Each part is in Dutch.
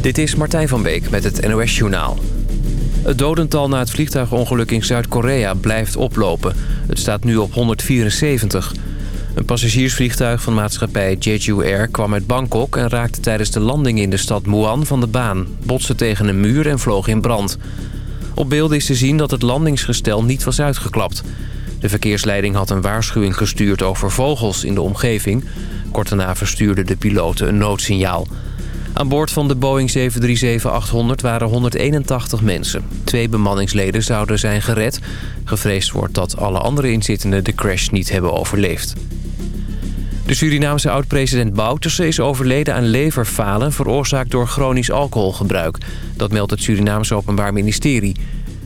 Dit is Martijn van Beek met het NOS Journaal. Het dodental na het vliegtuigongeluk in Zuid-Korea blijft oplopen. Het staat nu op 174. Een passagiersvliegtuig van maatschappij Jeju Air kwam uit Bangkok... en raakte tijdens de landing in de stad Muan van de baan. Botste tegen een muur en vloog in brand. Op beelden is te zien dat het landingsgestel niet was uitgeklapt. De verkeersleiding had een waarschuwing gestuurd over vogels in de omgeving. Kort daarna verstuurde de piloten een noodsignaal... Aan boord van de Boeing 737-800 waren 181 mensen. Twee bemanningsleden zouden zijn gered. Gevreesd wordt dat alle andere inzittenden de crash niet hebben overleefd. De Surinaamse oud-president Bouterse is overleden aan leverfalen... veroorzaakt door chronisch alcoholgebruik. Dat meldt het Surinaamse Openbaar Ministerie.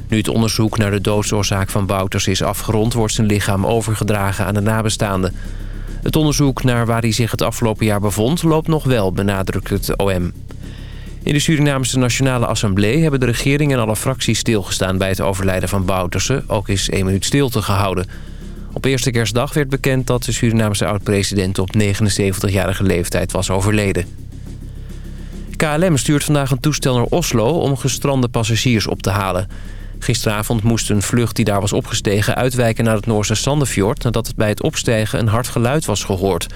Nu het onderzoek naar de doodsoorzaak van Bouters is afgerond... wordt zijn lichaam overgedragen aan de nabestaanden. Het onderzoek naar waar hij zich het afgelopen jaar bevond loopt nog wel, benadrukt het OM. In de Surinaamse Nationale Assemblée hebben de regering en alle fracties stilgestaan bij het overlijden van Bouterse. Ook is één minuut stilte gehouden. Op eerste kerstdag werd bekend dat de Surinaamse oud-president op 79-jarige leeftijd was overleden. KLM stuurt vandaag een toestel naar Oslo om gestrande passagiers op te halen. Gisteravond moest een vlucht die daar was opgestegen uitwijken naar het Noorse Sandefjord... nadat het bij het opstijgen een hard geluid was gehoord.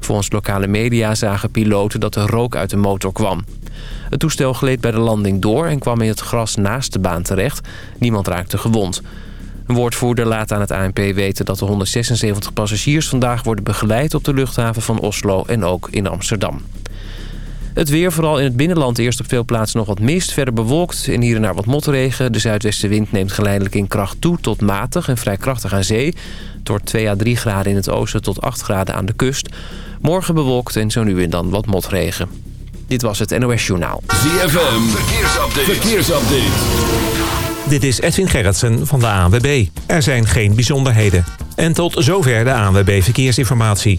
Volgens lokale media zagen piloten dat er rook uit de motor kwam. Het toestel gleed bij de landing door en kwam in het gras naast de baan terecht. Niemand raakte gewond. Een woordvoerder laat aan het ANP weten dat de 176 passagiers vandaag worden begeleid op de luchthaven van Oslo en ook in Amsterdam. Het weer, vooral in het binnenland eerst op veel plaatsen nog wat mist. Verder bewolkt en hier en daar wat motregen. De zuidwestenwind neemt geleidelijk in kracht toe tot matig en vrij krachtig aan zee. Het wordt 2 à 3 graden in het oosten tot 8 graden aan de kust. Morgen bewolkt en zo nu en dan wat motregen. Dit was het NOS Journaal. ZFM, verkeersupdate. verkeersupdate. Dit is Edwin Gerritsen van de ANWB. Er zijn geen bijzonderheden. En tot zover de ANWB Verkeersinformatie.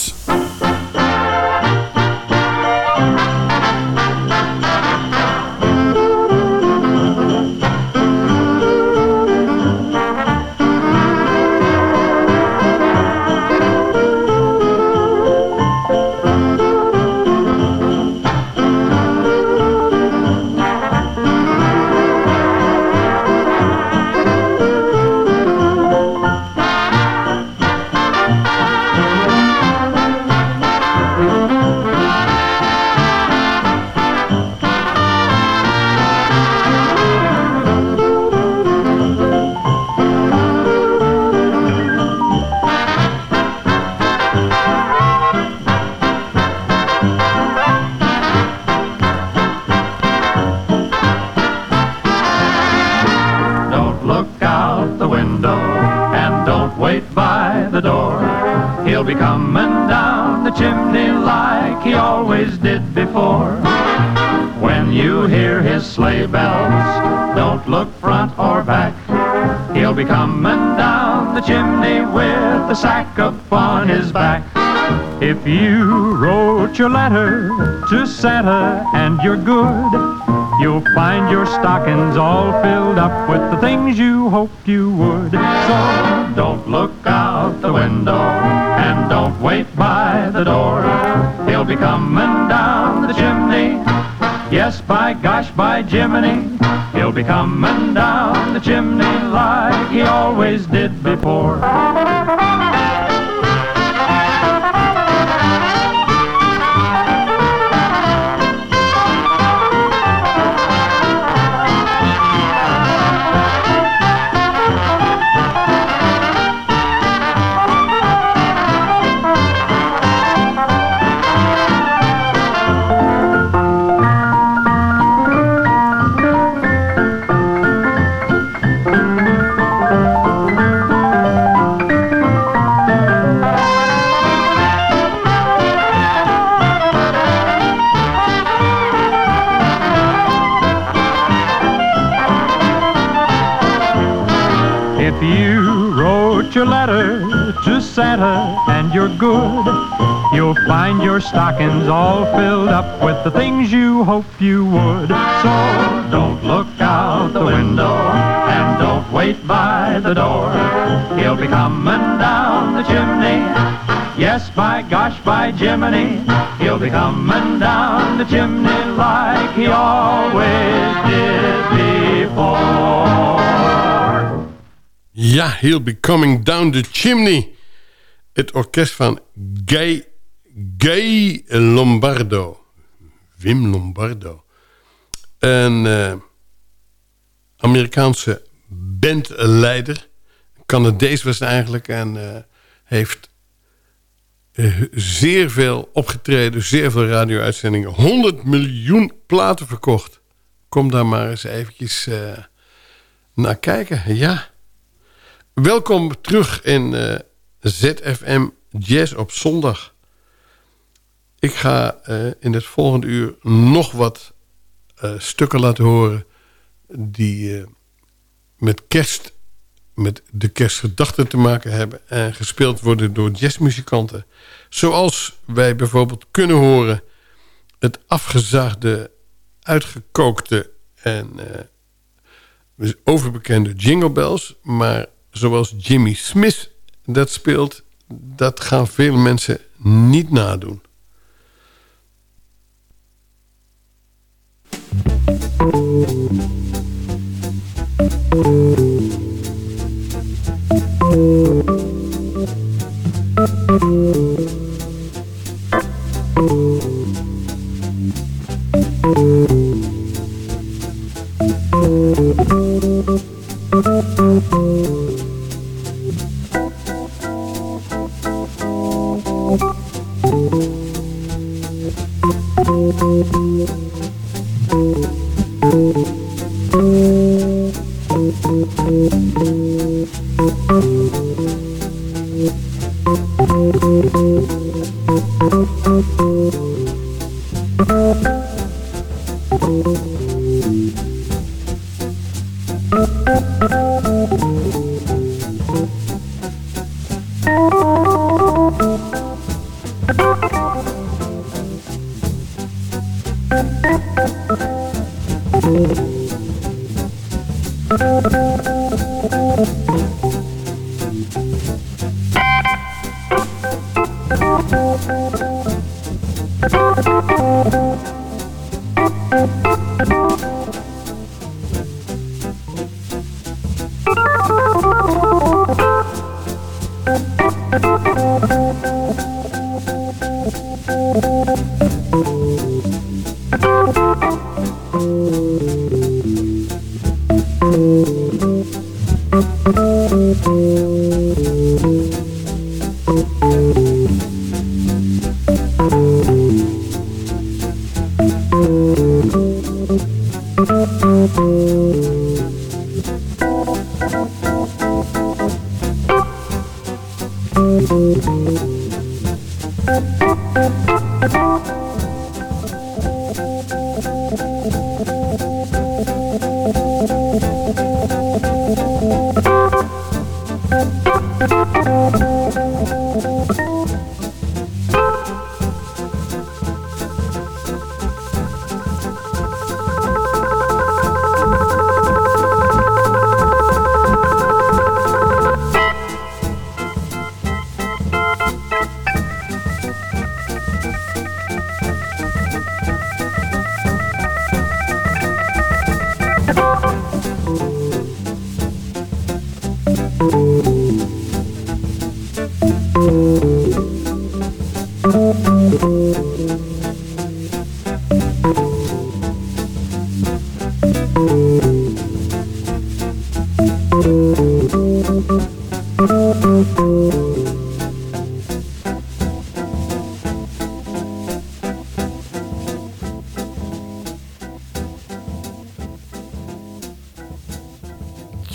If you wrote your letter to Santa and you're good, you'll find your stockings all filled up with the things you hoped you would. So don't look out the window and don't wait by the door. He'll be coming down the chimney. Yes, by gosh, by Jiminy, he'll be coming down the chimney like he always did before. Santa and you're good, you'll find your stockings all filled up with the things you hoped you would. So don't look out the window and don't wait by the door. He'll be coming down the chimney. Yes, by gosh, by Jiminy, he'll be coming down the chimney like he always did before. Ja, he'll be coming down the chimney. Het orkest van Gay, Gay Lombardo. Wim Lombardo. Een uh, Amerikaanse bandleider. Canadees was eigenlijk. En uh, heeft uh, zeer veel opgetreden. Zeer veel radio-uitzendingen. 100 miljoen platen verkocht. Kom daar maar eens eventjes naar kijken. Ja. Welkom terug in ZFM Jazz op zondag. Ik ga uh, in het volgende uur nog wat uh, stukken laten horen... die met kerst, met de kerstgedachten te maken hebben... en gespeeld worden door jazzmuzikanten. Zoals wij bijvoorbeeld kunnen horen... het afgezaagde, uitgekookte en overbekende Jingle Bells... maar zoals Jimmy Smith dat speelt... dat gaan veel mensen niet nadoen.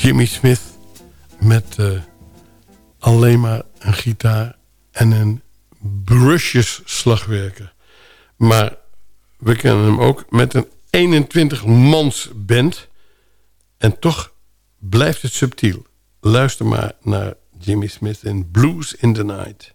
Jimmy Smith met uh, alleen maar een gitaar en een brushes slagwerker. Maar we kennen hem ook met een 21 mans band. En toch blijft het subtiel. Luister maar naar Jimmy Smith in Blues in the Night.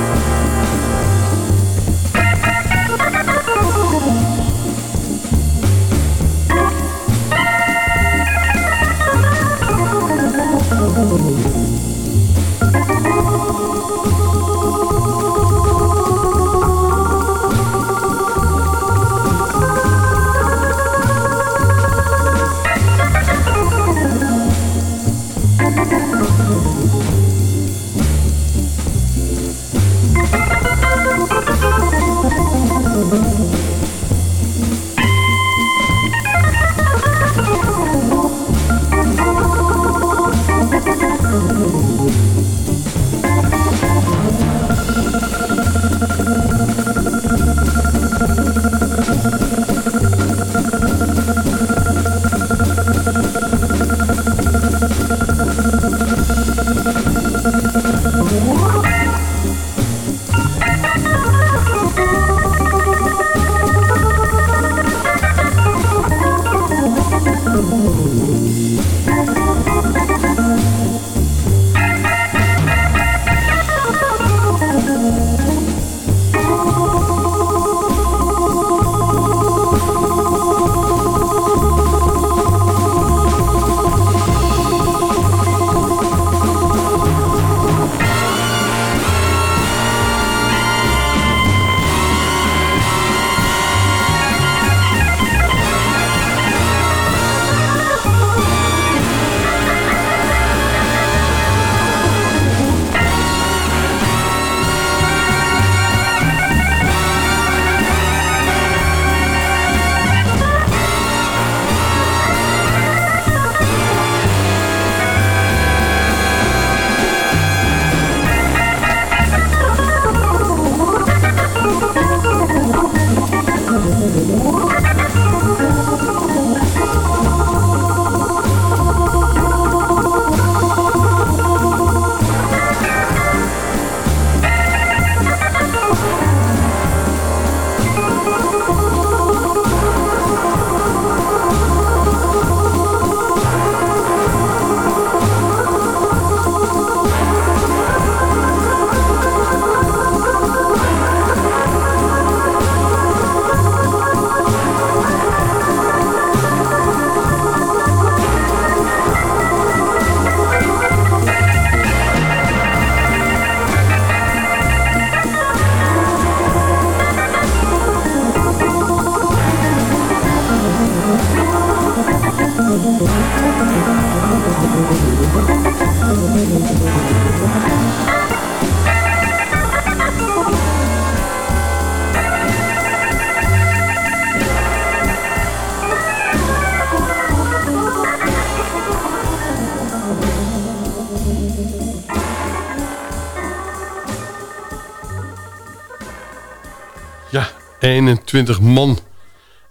21 man.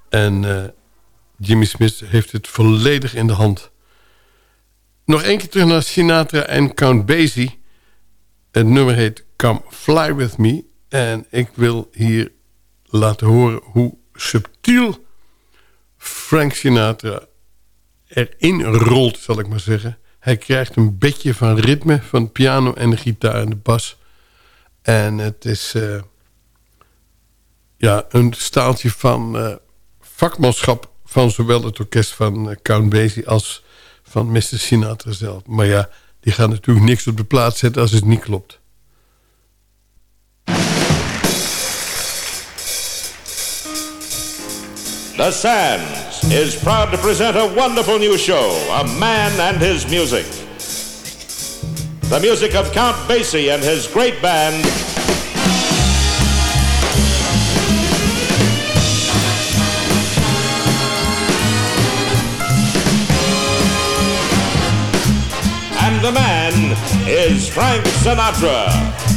En uh, Jimmy Smith heeft het volledig in de hand. Nog één keer terug naar Sinatra en Count Basie. Het nummer heet Come Fly With Me. En ik wil hier laten horen hoe subtiel Frank Sinatra erin rolt, zal ik maar zeggen. Hij krijgt een beetje van ritme van piano en de gitaar en de bas. En het is... Uh, ja, een staaltje van uh, vakmanschap... van zowel het orkest van Count Basie als van Mr. Sinatra zelf. Maar ja, die gaan natuurlijk niks op de plaats zetten als het niet klopt. The Sands is proud to present a wonderful new show, A Man and His Music. The music of Count Basie and his great band. The man is Frank Sinatra.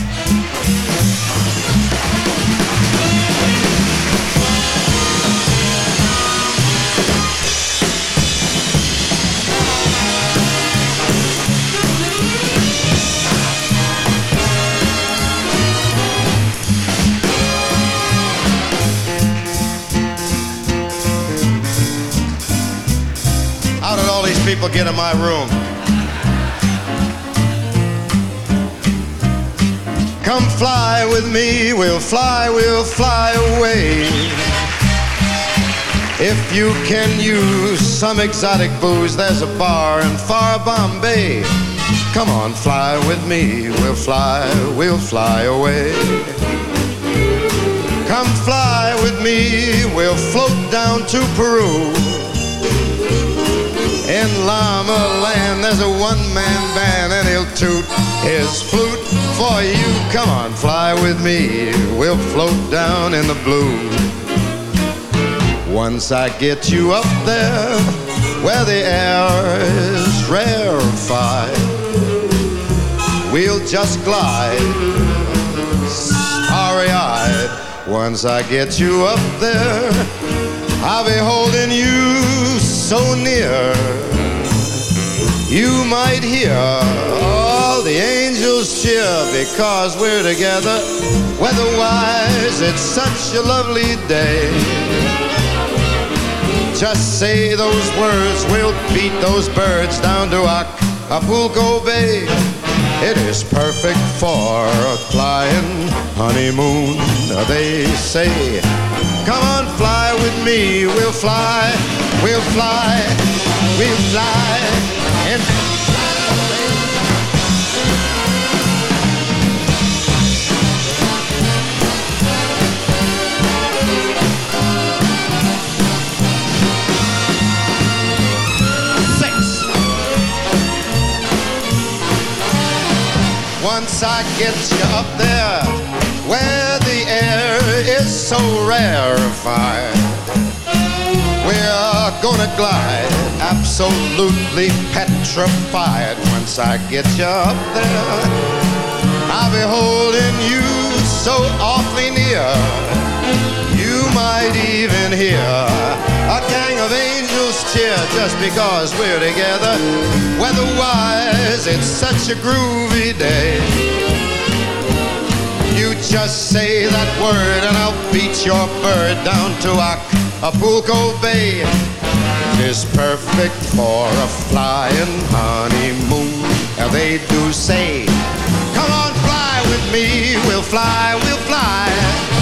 People get in my room. Come fly with me, we'll fly, we'll fly away. If you can use some exotic booze, there's a bar in far Bombay. Come on, fly with me, we'll fly, we'll fly away. Come fly with me, we'll float down to Peru. In Llama Land, there's a one-man band, and he'll toot his flute for you. Come on, fly with me. We'll float down in the blue. Once I get you up there, where the air is rarefied, we'll just glide, starry-eyed. Once I get you up there, I'll be holding you so near. You might hear the angels cheer because we're together. Weatherwise, it's such a lovely day. Just say those words, we'll beat those birds down to Acapulco Bay. It is perfect for a flying honeymoon, they say. Come on, fly with me, we'll fly, we'll fly, we'll fly. And Once I get you up there where the air is so rarefied. We're gonna glide absolutely petrified once I get you up there. I'll be holding you so awfully near. Might even hear a gang of angels cheer just because we're together. Weatherwise, it's such a groovy day. You just say that word and I'll beat your bird down to Acapulco Bay. It is perfect for a flying honeymoon. And they do say, come on, fly with me. We'll fly, we'll fly.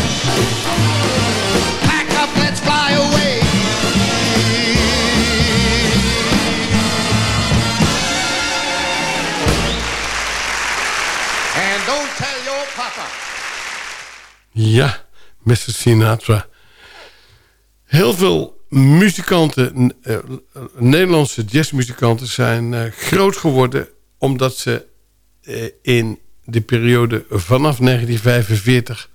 Ja, Mr. Sinatra. Heel veel muzikanten, uh, Nederlandse jazzmuzikanten... zijn uh, groot geworden omdat ze in de periode vanaf 1945...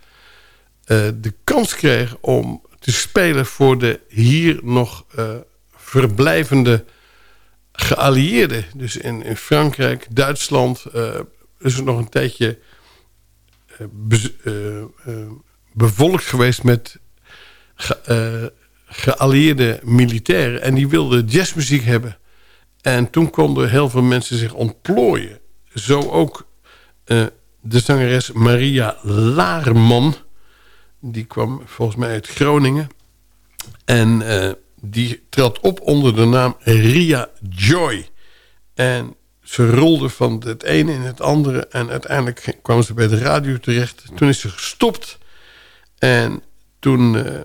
de kans kregen om te spelen voor de hier nog verblijvende geallieerden. Dus in, in Frankrijk, Duitsland is er nog een tijdje bevolkt geweest met ge, geallieerde militairen. En die wilden jazzmuziek hebben. En toen konden heel veel mensen zich ontplooien. Zo ook de zangeres Maria Laarman. Die kwam volgens mij uit Groningen. En die trad op onder de naam Ria Joy. En ze rolde van het ene in het andere. En uiteindelijk kwam ze bij de radio terecht. Toen is ze gestopt. En toen eh,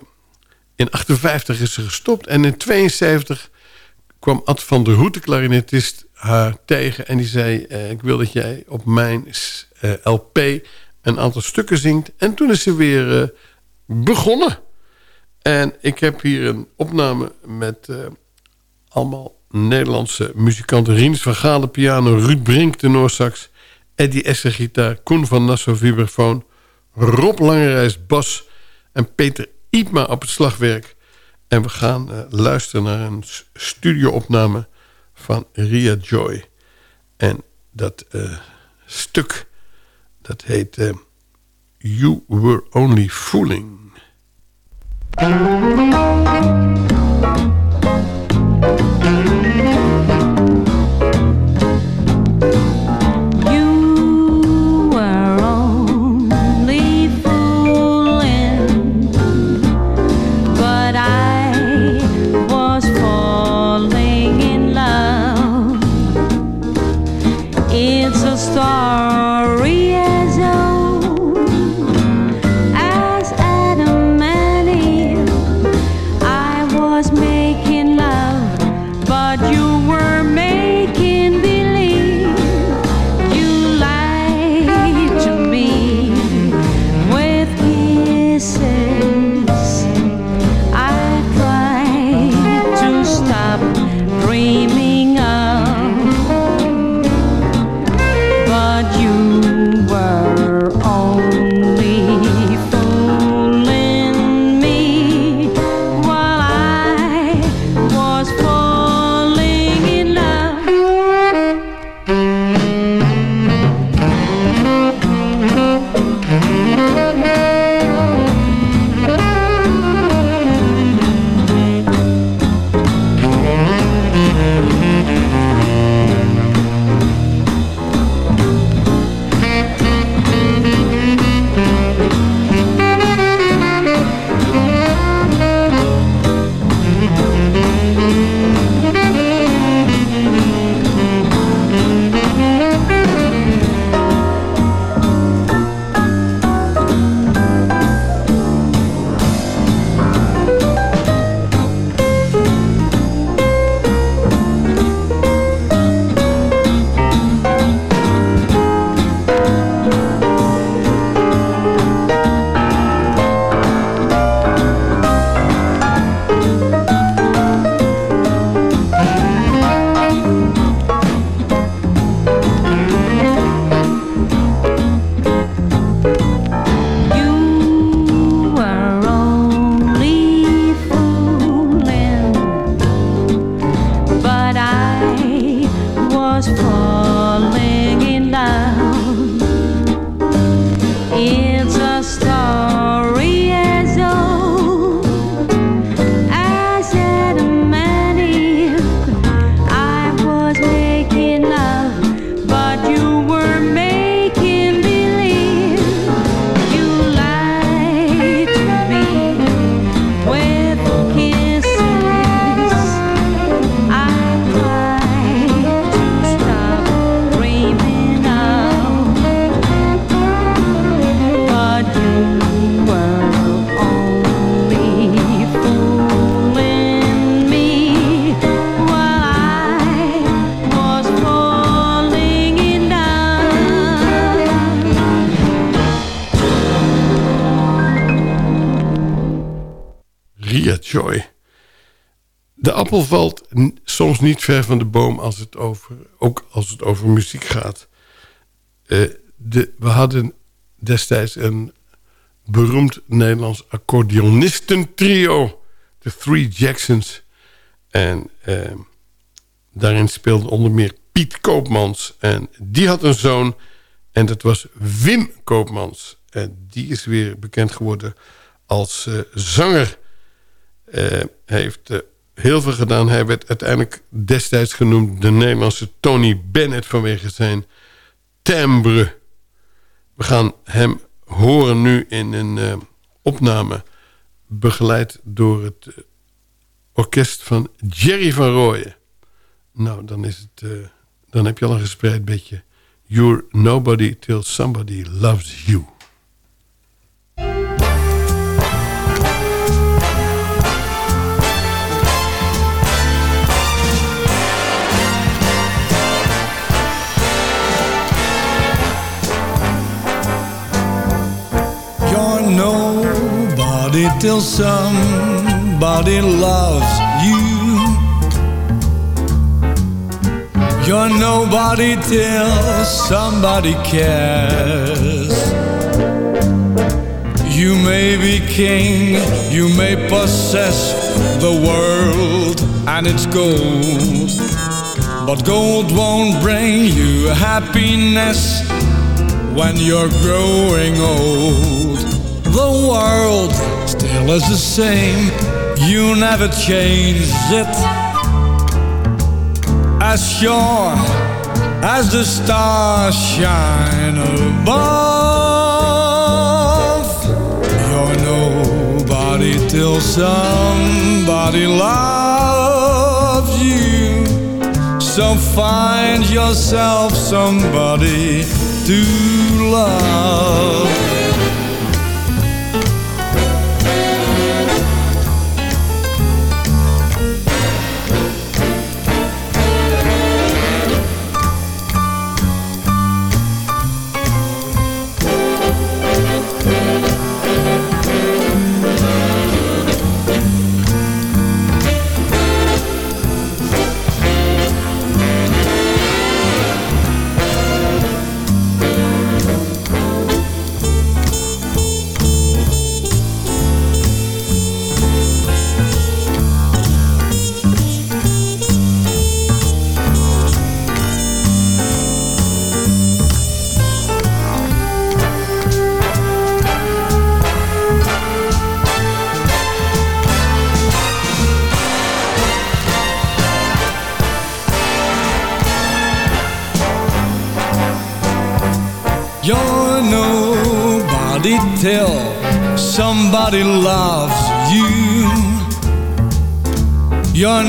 in 58 is ze gestopt. En in 72 kwam Ad van der Hoed, de klarinetist, haar tegen. En die zei, eh, ik wil dat jij op mijn eh, LP een aantal stukken zingt. En toen is ze weer begonnen. En ik heb hier een opname met allemaal Nederlandse muzikanten. Rinus van Galen piano, Ruud Brink tenorsax... Eddie Esser gitaar, Koen van Nassau vibrafoon... Rob Langerijs bas en Peter Iepma op het slagwerk. En we gaan eh, luisteren naar een studioopname van Ria Joy. En dat eh, stuk, dat heet eh, You Were Only Fooling. Valt soms niet ver van de boom als het over, ook als het over muziek gaat. Eh, de, we hadden destijds een beroemd Nederlands accordeonistentrio. De Three Jacksons. En eh, daarin speelde onder meer Piet Koopmans. En die had een zoon. En dat was Wim Koopmans. En die is weer bekend geworden als eh, zanger. Eh, heeft heel veel gedaan. Hij werd uiteindelijk destijds genoemd... de Nederlandse Tony Bennett vanwege zijn timbre. We gaan hem horen nu in een eh, opname... begeleid door het eh, orkest van Jerry van Rooyen. Nou, dan, is het, eh, dan heb je al een gespreid beetje... You're nobody till somebody loves you. Till somebody loves you. You're nobody till somebody cares. You may be king, you may possess the world and its gold. But gold won't bring you happiness when you're growing old. The world still is the same, you never change it. As sure as the stars shine above, you're nobody till somebody loves you. So find yourself somebody to love.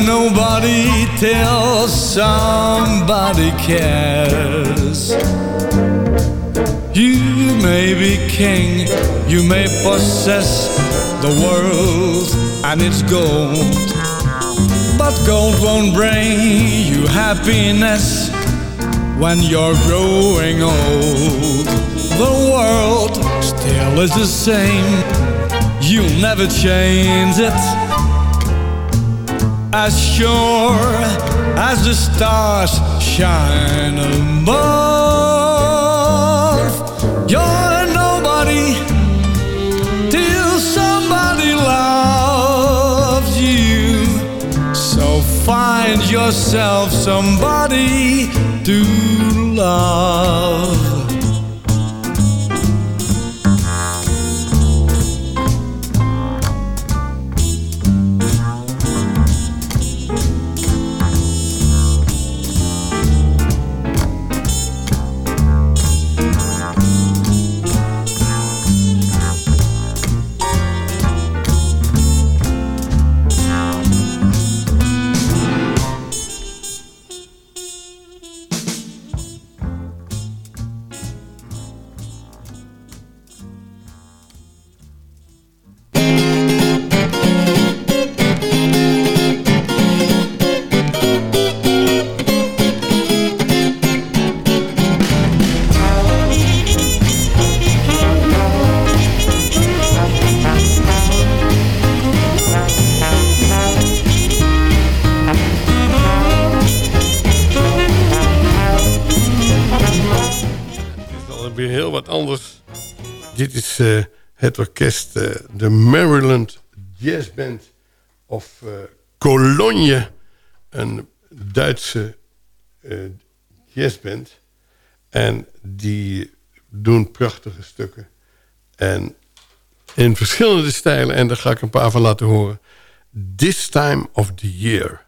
Nobody till somebody cares. You may be king, you may possess the world and its gold. But gold won't bring you happiness when you're growing old. The world still is the same, you'll never change it. As sure as the stars shine above, you're nobody till somebody loves you. So find yourself somebody to love. De Maryland Jazz Band of eh, Cologne. Een Duitse eh, jazzband. En die doen prachtige stukken. En in verschillende stijlen. En daar ga ik een paar van laten horen. This Time of the Year.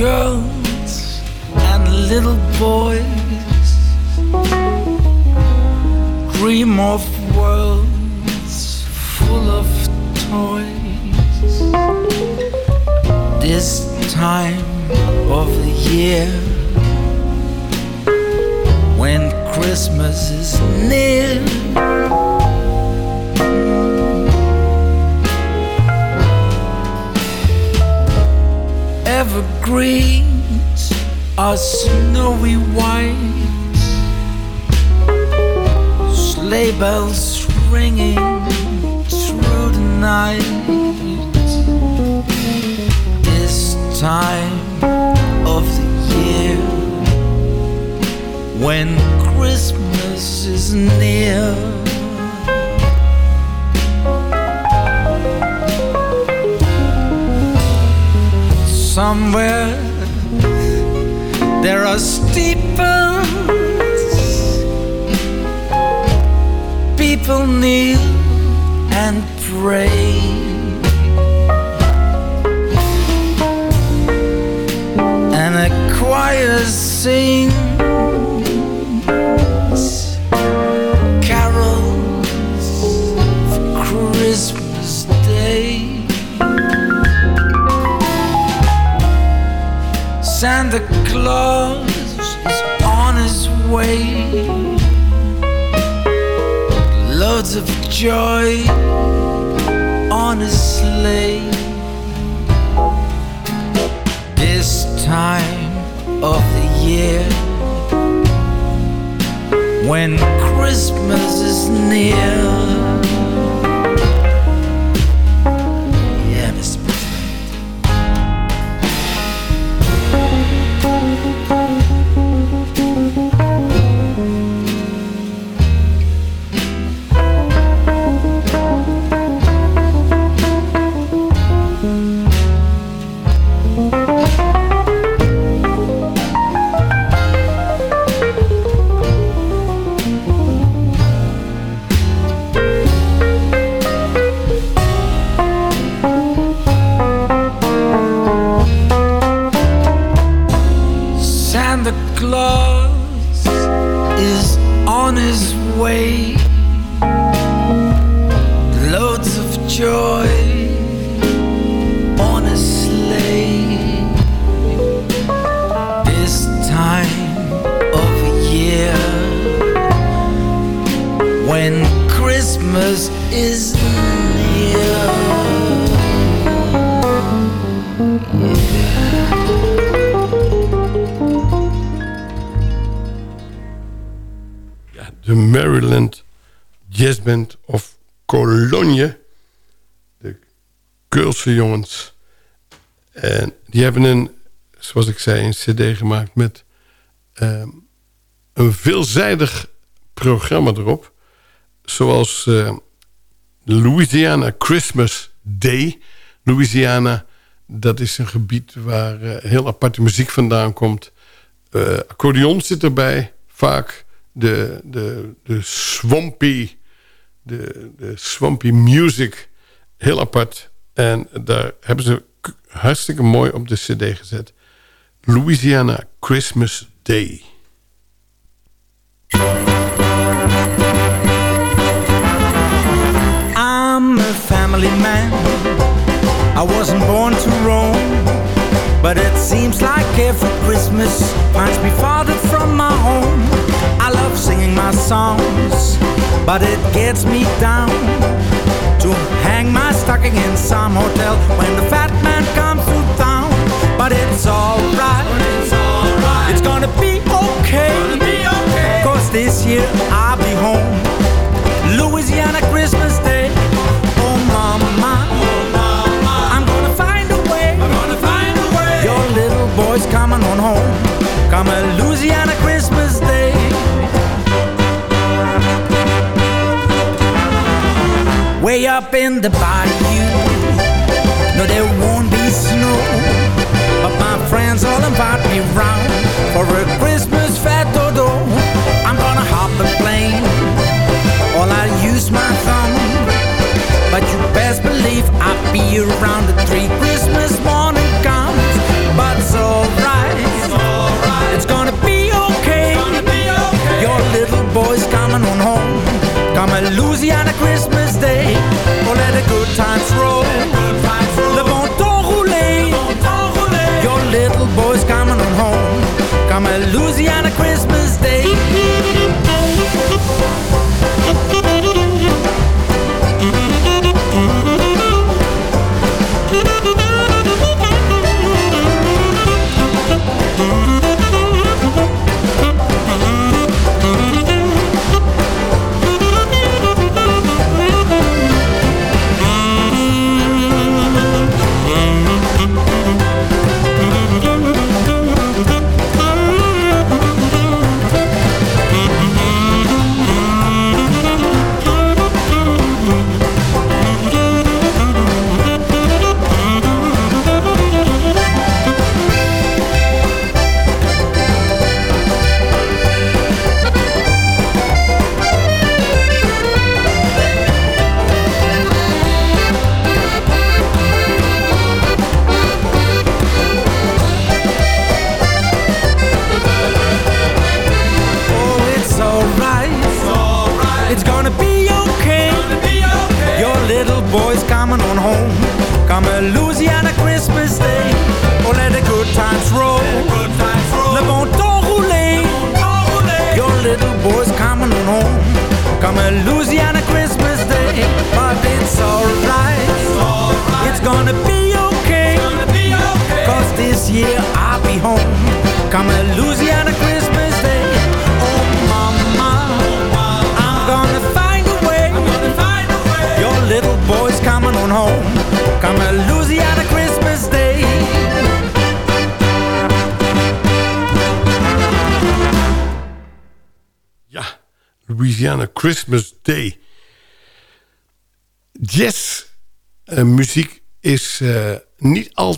Girls and little boys dream of worlds full of toys. This time of the year, when Christmas is near, screens are snowy white, sleigh bells ringing through the night. This time of the year, when Christmas is near. Somewhere there are steeples. People kneel and pray. And a choir sings Santa Claus is on his way. Loads of joy on his sleigh. This time of the year, when Christmas is near. Die hebben een, zoals ik zei, een cd gemaakt met ehm, een veelzijdig programma erop. Zoals eh, Louisiana Christmas Day. Louisiana, dat is een gebied waar eh, heel aparte muziek vandaan komt. Eh accordeon zit erbij, vaak de, de, de swampy, de, de swampy music, heel apart. En daar hebben ze hartstikke mooi op de cd gezet. Louisiana Christmas Day. I'm a family man. I wasn't born to roam, but it seems like every Christmas finds me farther from my home. I love singing my songs, but it gets me down to hang my stocking in some hotel when the fat man comes to town. But it's alright, it's alright. It's gonna be okay, cause this year I'll be home. Louisiana Christmas Day. Oh mama, I'm gonna find a way. Your little boy's coming on home. Come a Louisiana up in the bayou, no there won't be snow, but my friends all invite me round for a Christmas dodo. I'm gonna hop a plane all I use my thumb. But you best believe I'll be around the tree Come a Louisiana Christmas Day. Oh, let the good times roll. Le bon temps rouler. Your little boy's coming home. Come a Louisiana Christmas Day.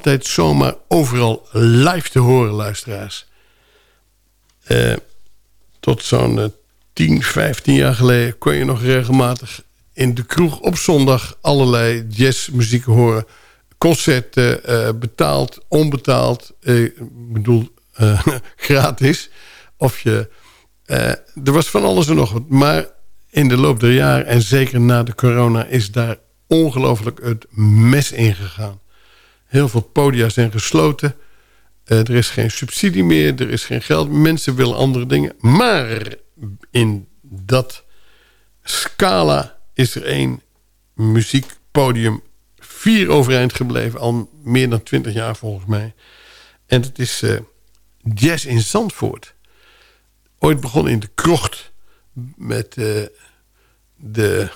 Altijd zomaar overal live te horen, luisteraars. Eh, tot zo'n eh, 10, 15 jaar geleden kon je nog regelmatig in de kroeg op zondag allerlei jazzmuziek horen. Concerten, eh, betaald, onbetaald, ik bedoel gratis. Of je, er was van alles en nog wat. Maar in de loop der jaren en zeker na de corona is daar ongelooflijk het mes ingegaan. Heel veel podia zijn gesloten. Eh, er is geen subsidie meer, er is geen geld. Mensen willen andere dingen. Maar in dat scala is er één muziekpodium vier overeind gebleven. Al meer dan twintig jaar volgens mij. En het is eh, Jazz in Zandvoort. Ooit begonnen in de krocht met eh, de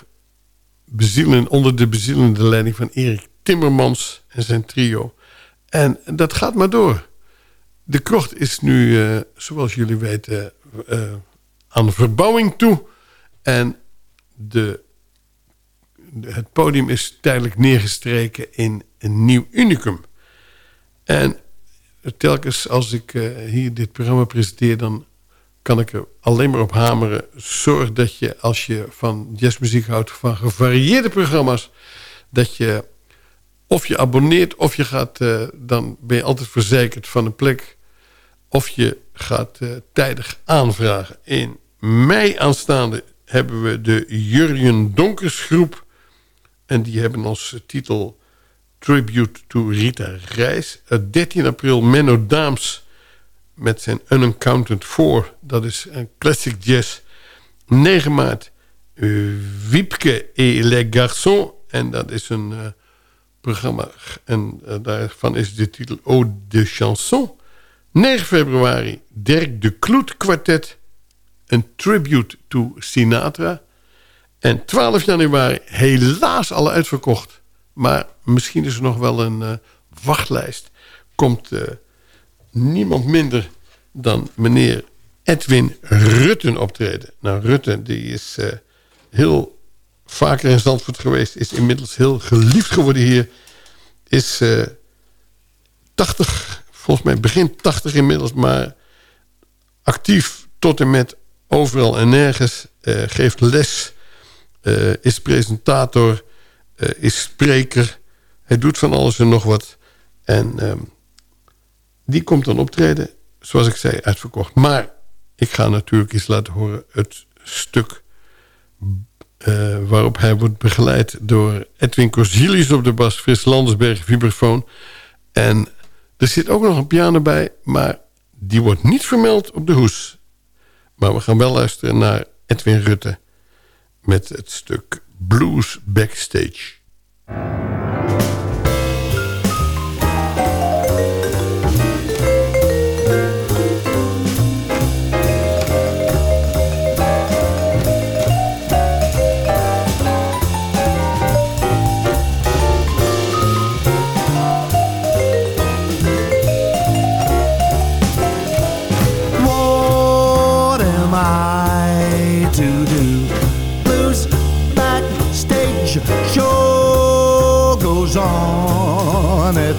bezielen, onder de bezielende leiding van Erik Timmermans en zijn trio. En dat gaat maar door. De krocht is nu, eh, zoals jullie weten, eh, aan verbouwing toe. En de, de- het podium is tijdelijk neergestreken in een nieuw unicum. En telkens als ik eh, hier dit programma presenteer... dan kan ik er alleen maar op hameren. Zorg dat je, als je van jazzmuziek houdt... van gevarieerde programma's... dat je of je abonneert of je gaat... eh, dan ben je altijd verzekerd van een plek... of je gaat eh, tijdig aanvragen. In mei aanstaande hebben we de Jurjen Donkers groep... en die hebben als titel... Tribute to Rita Reis. Eh, 13 april Menno Daams met zijn Unaccounted For. Dat is een classic jazz. 9 maart eh, Wiepke et les Garçons. En dat is een eh, programma. En eh, daarvan is de titel Ode de Chanson. 9 februari Dirk de Kloet Quartet. Een tribute to Sinatra. En 12 januari helaas al uitverkocht. Maar misschien is er nog wel een eh, wachtlijst. Komt eh, niemand minder dan meneer Edwin Rutten optreden. Nou, Rutten die is heel vaker in Zandvoort geweest. Is inmiddels heel geliefd geworden hier. Is eh 80, volgens mij begin 80 inmiddels. Maar actief tot en met overal en nergens. eh, geeft les. eh, is presentator. is spreker. Hij doet van alles en nog wat. En ehm, die komt dan optreden. Zoals ik zei, uitverkocht. Maar ik ga natuurlijk eens laten horen het stuk... eh, waarop hij wordt begeleid door Edwin Corsilius op de bas... Frits Landersberg, vibrafoon. En er zit ook nog een piano bij... maar die wordt niet vermeld op de hoes. Maar we gaan wel luisteren naar Edwin Rutte... met het stuk Blues Backstage.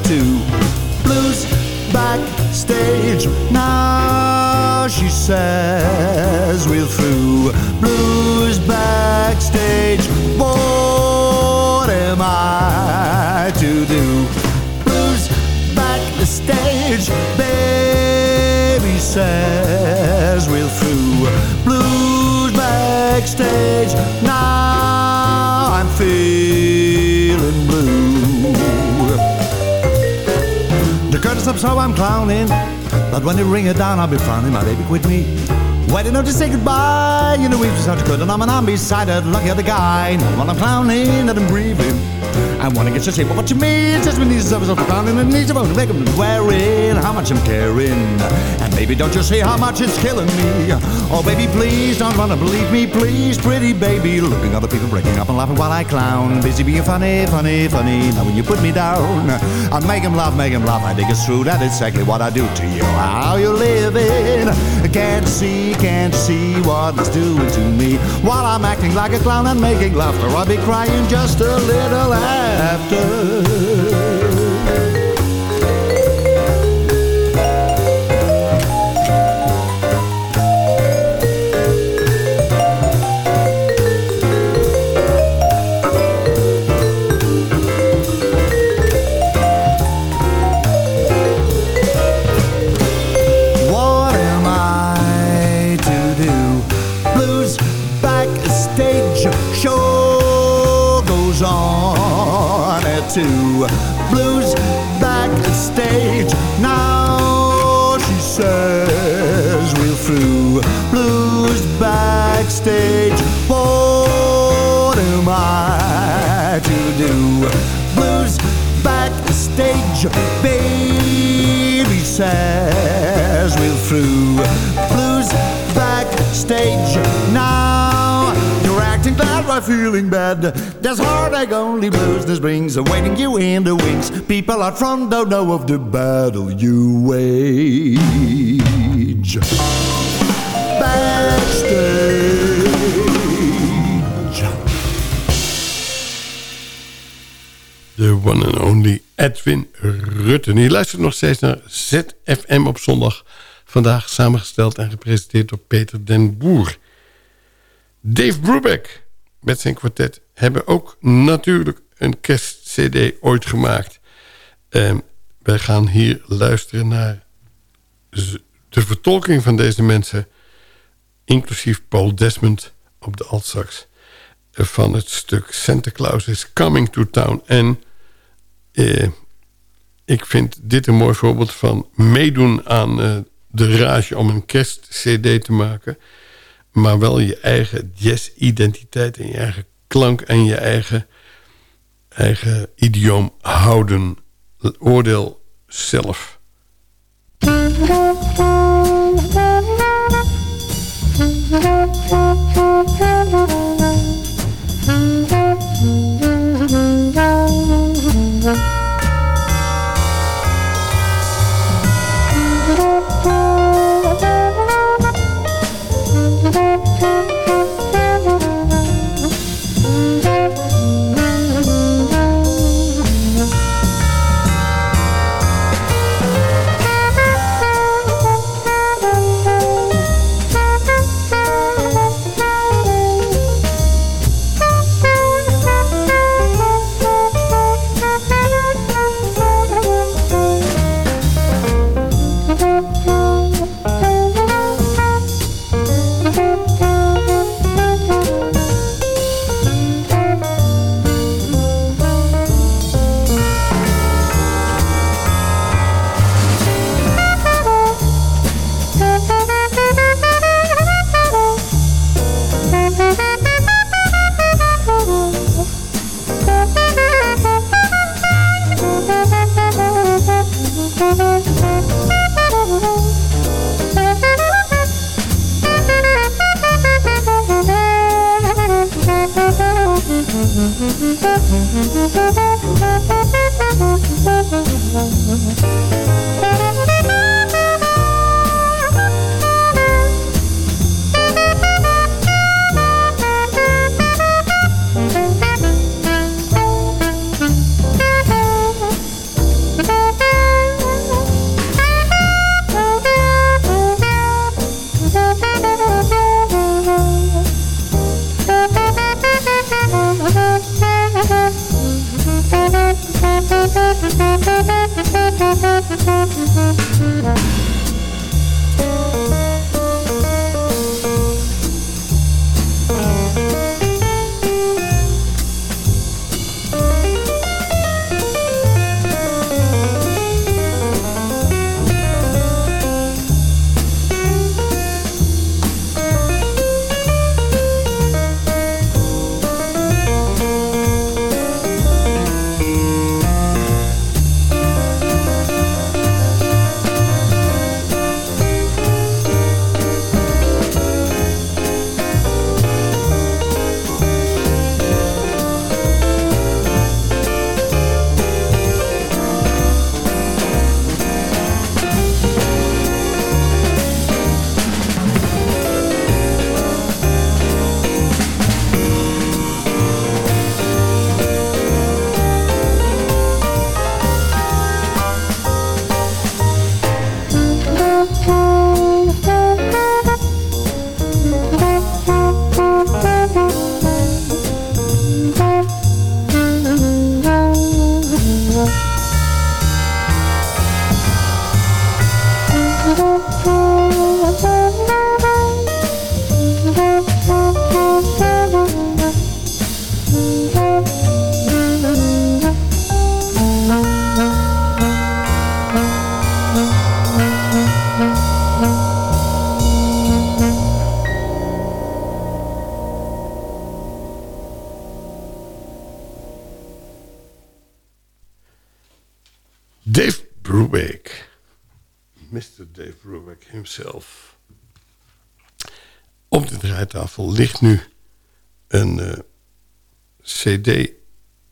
Two. Blues backstage now she says we're through. Blues backstage. What am I to do? Blues backstage, baby says we're through. Blues backstage, now I'm feeling dress up so I'm clowning. But when you ring it down, I'll be frowning. My baby quit me. Waiting up to say goodbye. You know we've just such good, and I'm an undecided, lucky other guy. When I'm clowning and I'm grieving. I wanna get your shape of what you mean. Just when these service of clowning and needs of own make them wearing how much I'm caring. And baby, don't you see how much it's killing me? Oh, baby, please don't wanna believe me, please, pretty baby. Looking other people breaking up and laughing while I clown. Busy being funny, funny, funny. Now when you put me down, I make him laugh, make him laugh. I think it's true that exactly what I do to you. How you living? Can't see, can't see what it's doing to me. While I'm acting like a clown and making laughter, I'll be crying just a little after. Two. Blues backstage now she says we're through. Blues backstage. What am I to do? Blues backstage, baby says we're through. Blues backstage now. Feeling bad. There's heartache only this brings, awaiting you in the wings. People out front don't know of the battle you wage. Backstage. De one and only Edwin Rutten. Je luistert nog steeds naar ZFM op zondag. Vandaag samengesteld en gepresenteerd door Peter den Boer. Dave Brubeck met zijn kwartet hebben ook natuurlijk een kerstcd ooit gemaakt. En wij gaan hier luisteren naar de vertolking van deze mensen... inclusief Paul Desmond op de altsax... van het stuk Santa Claus is Coming to Town. En eh, ik vind dit een mooi voorbeeld van meedoen aan eh, de rage om een kerstcd te maken maar wel je eigen jazz-identiteit en je eigen klank en je eigen, eigen idioom houden. Oordeel zelf.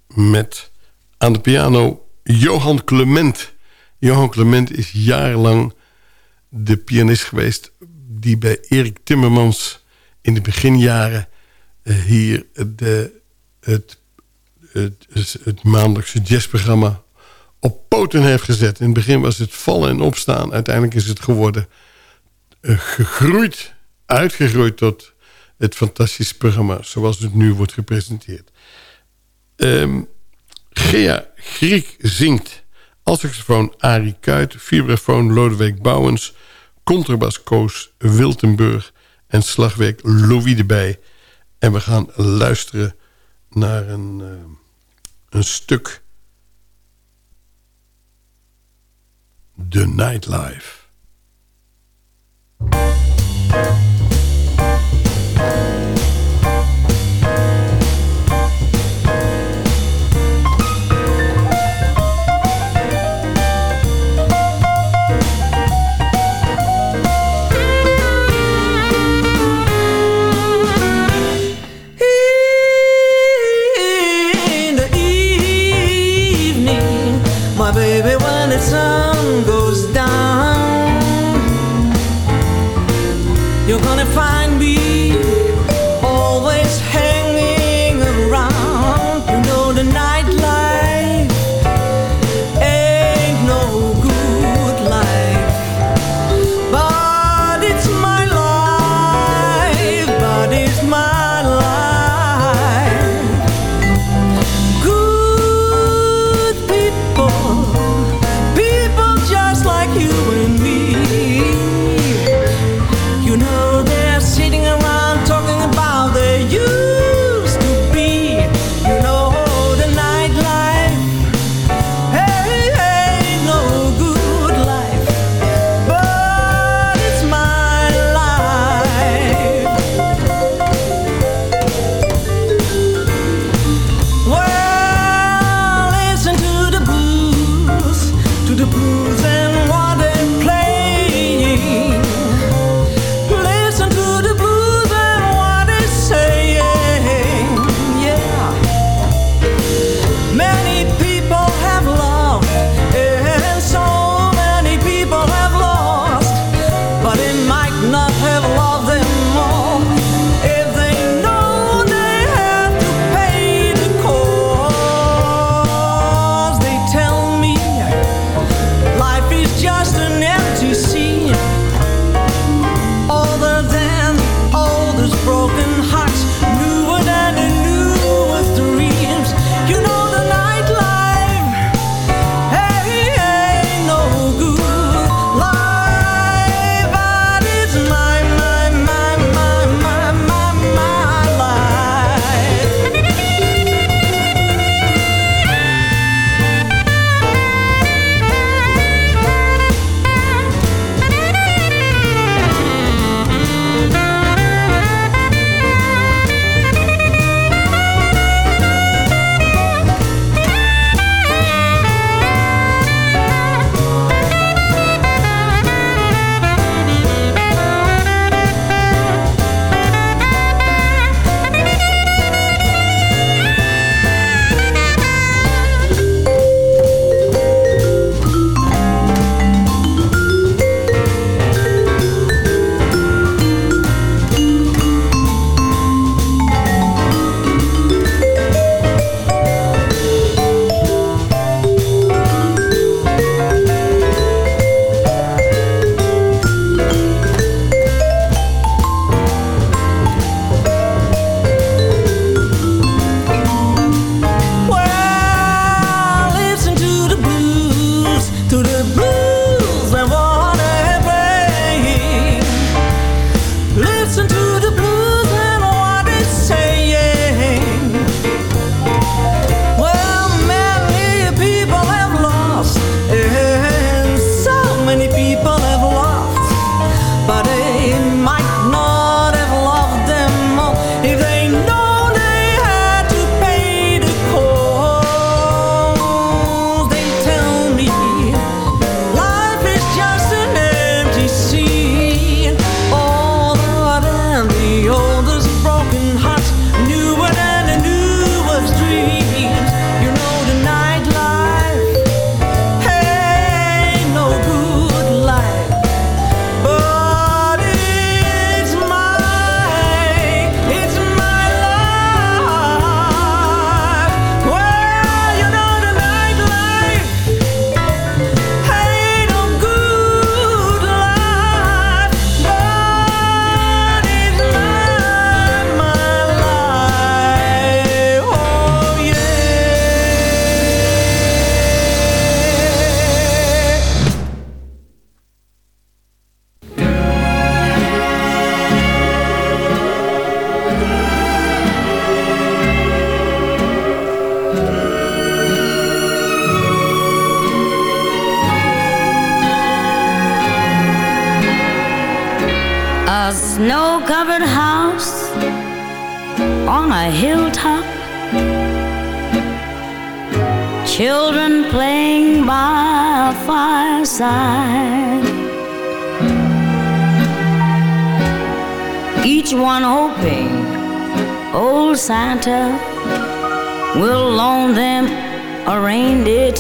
Met aan de piano Johan Clement. Johan Clement is jarenlang de pianist geweest... die bij Erik Timmermans in de beginjaren eh, hier de, het, het, het, het maandelijkse jazzprogramma op poten heeft gezet. In het begin was het vallen en opstaan. Uiteindelijk is het geworden eh, gegroeid, uitgegroeid tot het fantastische programma... zoals het nu wordt gepresenteerd. Ehm, Gea Griek zingt... Als saxofoon Arie Kuit, vibrafoon Lodewijk Bouwens... contrabas Koos Wiltenburg en slagwerk Louis erbij. En we gaan luisteren naar een, uh, een stuk... The Nightlife.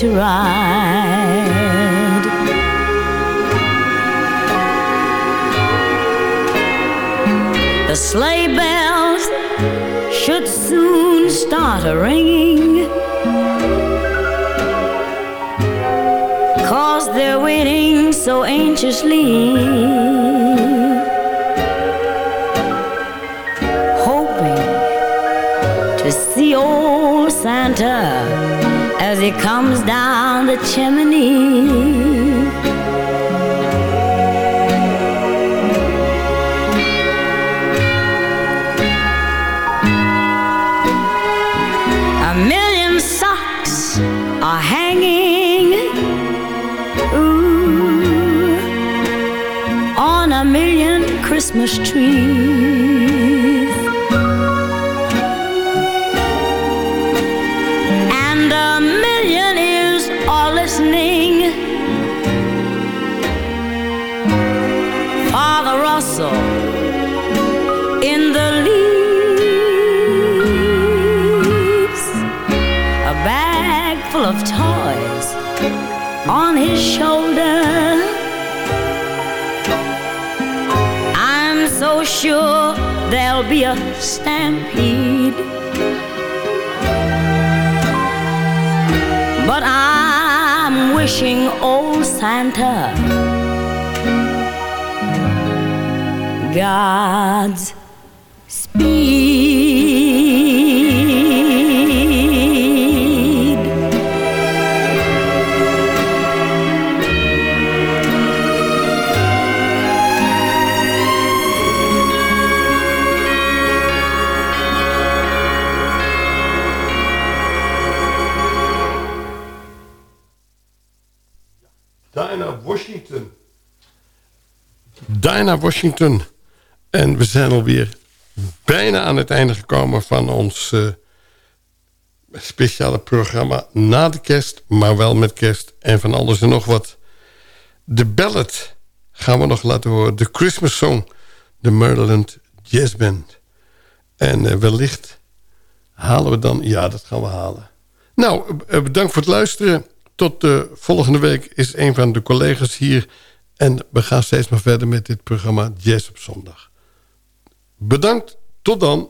To ride. The sleigh bells should soon start a ringing. Cause they're waiting so anxiously. He comes down the chimney. A million socks are hanging ooh, on a million Christmas trees. On his shoulder. I'm so sure there'll be a stampede. But I'm wishing old Santa God's Dinah Washington. Dinah Washington. En we zijn alweer bijna aan het einde gekomen van ons eh, speciale programma na de kerst, maar wel met kerst en van alles en nog wat. De ballad gaan we nog laten horen. De Christmas Song, de Maryland Jazz Band. En eh, wellicht halen we dan... Ja, dat gaan we halen. Nou, eh, bedankt voor het luisteren. Tot de volgende week is een van de collega's hier. En we gaan steeds maar verder met dit programma Jazz op zondag. Bedankt, tot dan.